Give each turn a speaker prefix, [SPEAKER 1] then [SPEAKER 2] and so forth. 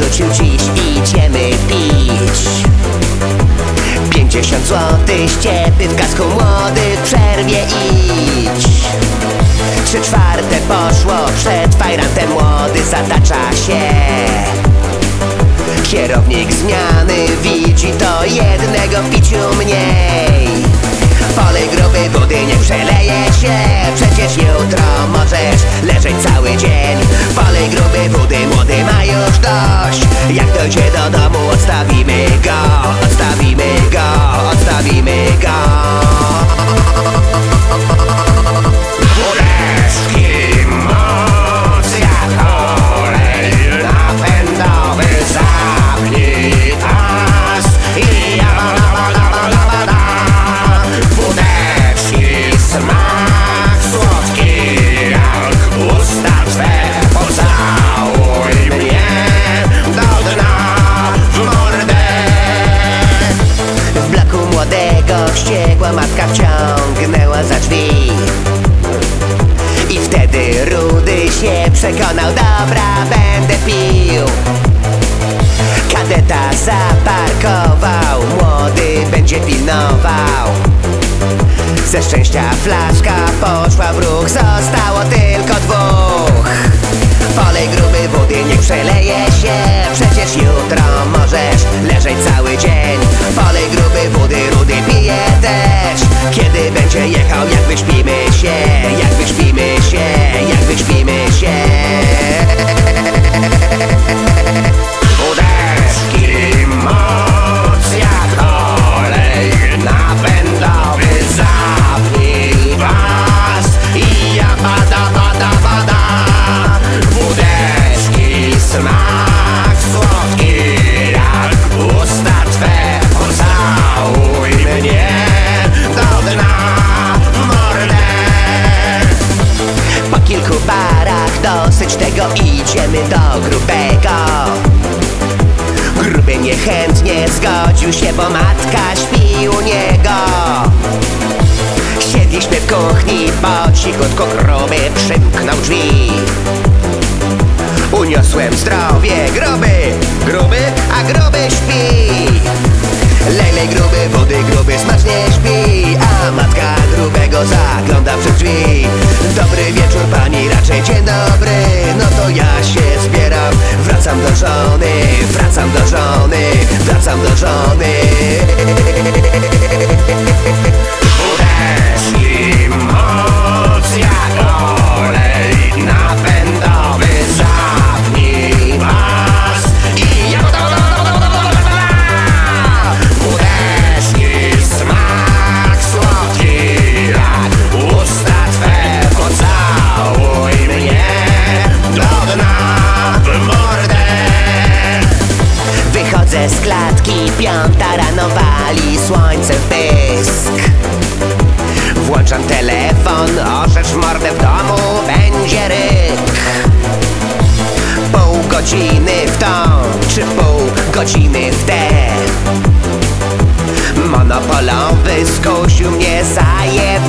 [SPEAKER 1] wyrzucił dziś Idziemy pić. Pięćdziesiąt złotych ściepy w kasku młody w przerwie idź. Trzy czwarte poszło przed fajrantem młody zatacza się. Kierownik zmiany widzi to jednego piciu mniej. Polej gruby wody nie przeleje się Przecież jutro możesz داشت یک تا چه دادم و wściekła matka wciągnęła za drzwi. I wtedy Rudy się przekonał Dobra, będę pił. Kadeta zaparkował Młody będzie pilnował. Ze szczęścia flaszka poszła w ruch Zostało tylko dwóch. Polej gruby wody, niech przeleje się Przecież jutro leżeć cały dzień. Polej gruby wody, rudy pije też. Kiedy będzie jechał, jak wyśpimy się Jak wyśpimy się, jak wyśpimy się idziemy do grubego. Gruby niechętnie zgodził się, bo matka śpi u niego. Siedliśmy w kuchni, po cichutku gruby przymknął drzwi. Uniosłem zdrowie, gruby, przez klatki Piąta rano wali słońce w pysk. Włączam telefon, orzesz w mordę w domu Będzie ryk. Pół godziny w tą, czy pół godziny w tę Monopolowy skusił mnie zajem